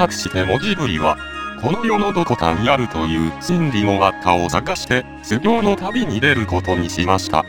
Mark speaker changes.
Speaker 1: 隠してもジブリは、この世のどこかにあるという真理の輪っかを探して、修行の旅に出ることにしました。